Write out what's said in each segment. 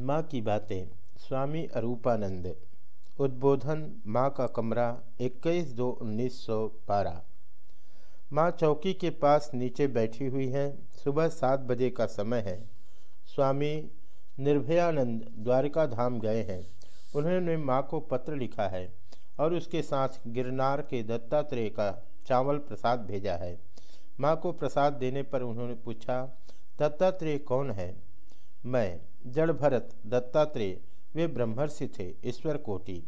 माँ की बातें, स्वामी अरूपानंद। उद्बोधन, माँ का कमरा 21 दो उन्नीस सौ बारह। माँ चौकी के पास नीचे बैठी हुई हैं, सुबह सात बजे का समय है। स्वामी निर्भयानंद द्वारका धाम गए हैं। उन्होंने माँ को पत्र लिखा है और उसके साथ गिरनार के दत्तात्रेय का चावल प्रसाद भेजा है। माँ को प्रसाद देने पर उन्होंने पूछा, दत्तात्रेय कौन है? मैं। जड़ भरत दत्तात्रेय, वे ब्रह्मर्षि थे, ईश्वर कोटि।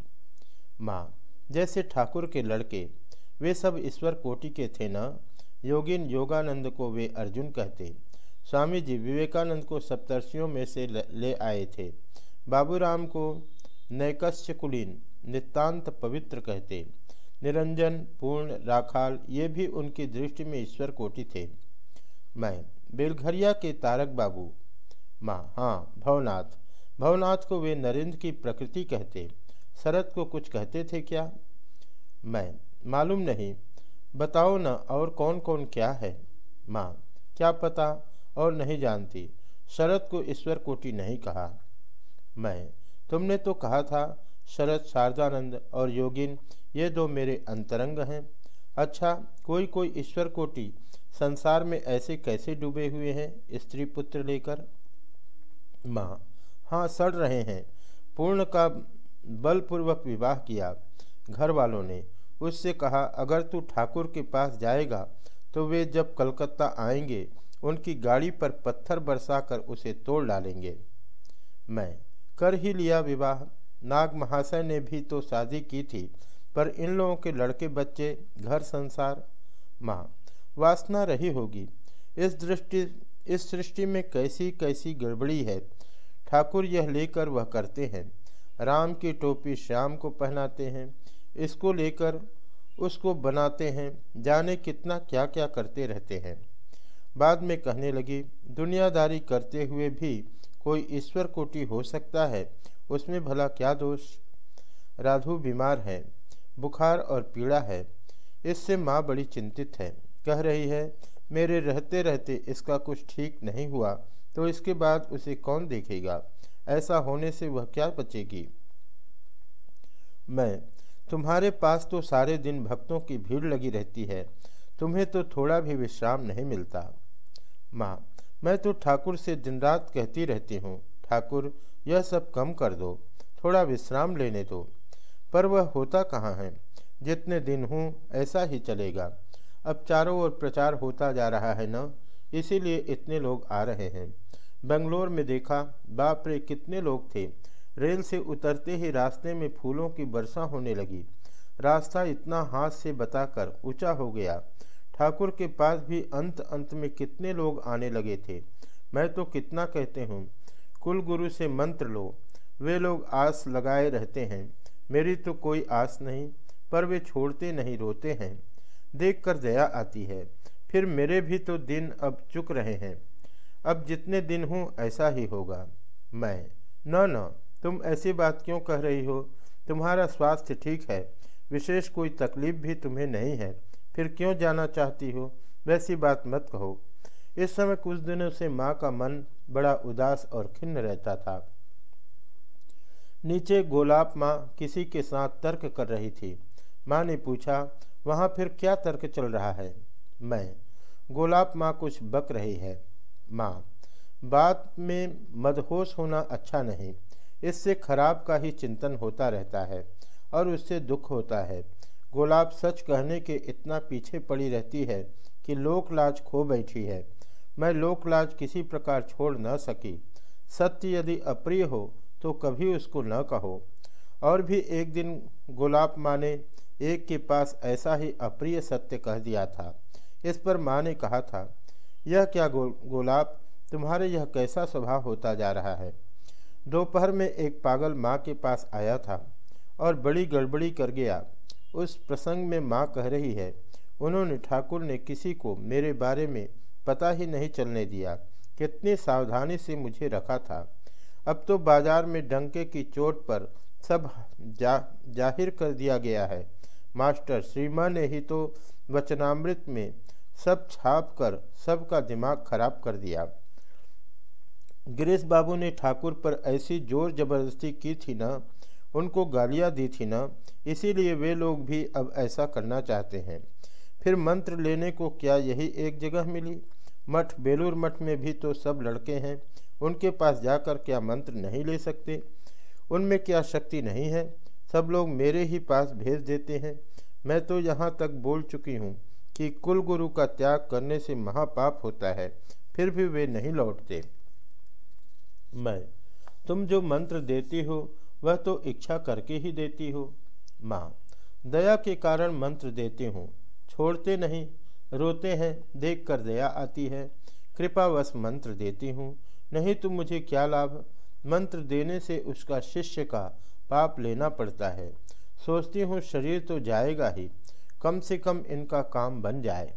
माँ, जैसे ठाकुर के लड़के, वे सब ईश्वर कोटि के थे न? योगिन योगानंद को वे अर्जुन कहते। स्वामी जी विवेकानंद को सप्तर्षियों में से ले आए थे। बाबूराम को नैकस्य कुलीन नितांत पवित्र कहते। निरंजन, पूर्ण, राखाल, ये भी उनकी दृष्टि में ईश्वर कोटि थे। मैं, बेलघरिया के तारक बाबू माँ। हाँ भवनाथ। भवनाथ को वे नरेंद्र की प्रकृति कहते, शरद को कुछ कहते थे क्या? मैं, मालूम नहीं। बताओ न, और कौन कौन क्या है? माँ, क्या पता? और नहीं जानती। शरद को ईश्वर कोटि नहीं कहा। मैं, तुमने तो कहा था, शरद शारदानंद और योगिन, ये दो मेरे अंतरंग हैं। अच्छा कोई कोई ईश्वर कोटि संसार में ऐसे कैसे डूबे हुए हैं, स्त्री पुत्र लेकर? माँ। हाँ सड़ रहे हैं। पूर्ण का बलपूर्वक विवाह किया। घर वालों ने उससे कहा, अगर तू ठाकुर के पास जाएगा तो वे जब कलकत्ता आएँगे, उनकी गाड़ी पर पत्थर बरसाकर उसे तोड़ डालेंगे। मैं कर ही लिया विवाह। नाग महाशय ने भी तो शादी की थी, पर इन लोगों के लड़के बच्चे, घर संसार। माँ, वासना रही होगी। इस दृष्टि इस सृष्टि में कैसी कैसी गड़बड़ी है? ठाकुर यह लेकर वह करते हैं। राम की टोपी श्याम को पहनाते हैं। इसको लेकर उसको बनाते हैं। जाने कितना क्या क्या करते रहते हैं। बाद में कहने लगी, दुनियादारी करते हुए भी कोई ईश्वर कोटि हो सकता है? उसमें भला क्या दोष? राधु बीमार है, बुखार और पीड़ा है। इससे माँ बड़ी चिंतित है। कह रही है मेरे रहते रहते इसका कुछ ठीक नहीं हुआ तो इसके बाद उसे कौन देखेगा? ऐसा होने से वह क्या बचेगी? मैं, तुम्हारे पास तो सारे दिन भक्तों की भीड़ लगी रहती है, तुम्हें तो थोड़ा भी विश्राम नहीं मिलता। माँ, मैं तो ठाकुर से दिन रात कहती रहती हूँ, ठाकुर, यह सब कम कर दो, थोड़ा विश्राम लेने दो। पर वह होता कहाँ है? जितने दिन हूँ, ऐसा ही चलेगा। अब चारों ओर प्रचार होता जा रहा है न? इसीलिए इतने लोग आ रहे हैं। बंगलोर में देखा, बाप रे, कितने लोग थे। रेल से उतरते ही रास्ते में फूलों की वर्षा होने लगी। रास्ता इतना हाथ से बताकर ऊँचा हो गया। ठाकुर के पास भी अंत अंत में कितने लोग आने लगे थे। मैं तो कितना कहते हूँ कुल गुरु से मंत्र लो। वे लोग आस लगाए रहते हैं। मेरी तो कोई आस नहीं, पर वे छोड़ते नहीं रोते हैं। देखकर दया आती है। फिर मेरे भी तो दिन अब चुक रहे हैं। अब जितने दिन हूँ, ऐसा ही होगा। मैं, न न, तुम ऐसी बात क्यों कह रही हो? तुम्हारा स्वास्थ्य ठीक है। विशेष कोई तकलीफ़ भी तुम्हें नहीं है। फिर क्यों जाना चाहती हो? वैसी बात मत कहो। इस समय कुछ दिनों से माँ का मन बड़ा उदास और खिन्न रहता था। नीचे गोलाप माँ किसी के साथ तर्क कर रही थी। माँ ने पूछा वहाँ फिर क्या तर्क चल रहा है? मैं। गोलाप माँ कुछ बक रही है। माँ। बात में मदहोश होना अच्छा नहीं। इससे खराब का ही चिंतन होता रहता है और उससे दुख होता है। गोलाब सच कहने के इतना पीछे पड़ी रहती है कि लोक लाज खो बैठी है। मैं लोक लाज किसी प्रकार छोड़ न सकी। सत्य यदि अप्रिय हो तो कभी उसको न कहो। और भी एक दिन गोलाब माँ ने एक के पास ऐसा ही अप्रिय सत्य कह दिया था। इस पर माँ ने कहा था यह क्या गो गोलाब? तुम्हारे यह कैसा स्वभाव होता जा रहा है? दोपहर में एक पागल माँ के पास आया था और बड़ी गड़बड़ी कर गया। उस प्रसंग में माँ कह रही है उन्होंने ठाकुर ने किसी को मेरे बारे में पता ही नहीं चलने दिया। कितनी सावधानी से मुझे रखा था। अब तो बाज़ार में डंके की चोट पर सब जा, ज़ाहिर कर दिया गया है। मास्टर श्रीमा ने ही तो वचनामृत में सब छाप कर सबका दिमाग खराब कर दिया। गिरीश बाबू ने ठाकुर पर ऐसी ज़ोर ज़बरदस्ती की थी ना, उनको गालियाँ दी थी ना, इसीलिए वे लोग भी अब ऐसा करना चाहते हैं। फिर मंत्र लेने को क्या यही एक जगह मिली? मठ, बेलूर मठ में भी तो सब लड़के हैं, उनके पास जाकर क्या मंत्र नहीं ले सकते? उनमें क्या शक्ति नहीं है? सब लोग मेरे ही पास भेज देते हैं। मैं तो यहाँ तक बोल चुकी हूँ कि कुल गुरु का त्याग करने से महापाप होता है, फिर भी वे नहीं लौटते। मैं, तुम जो मंत्र देती हो, वह तो इच्छा करके ही देती हो। माँ, दया के कारण मंत्र देती हूँ, छोड़ते नहीं, रोते हैं देख कर दया आती है। कृपावश मंत्र देती हूँ, नहीं तो मुझे क्या लाभ? मंत्र देने से उसका शिष्य का पाप लेना पड़ता है। सोचती हूँ, शरीर तो जाएगा ही। कम से कम इनका काम बन जाए।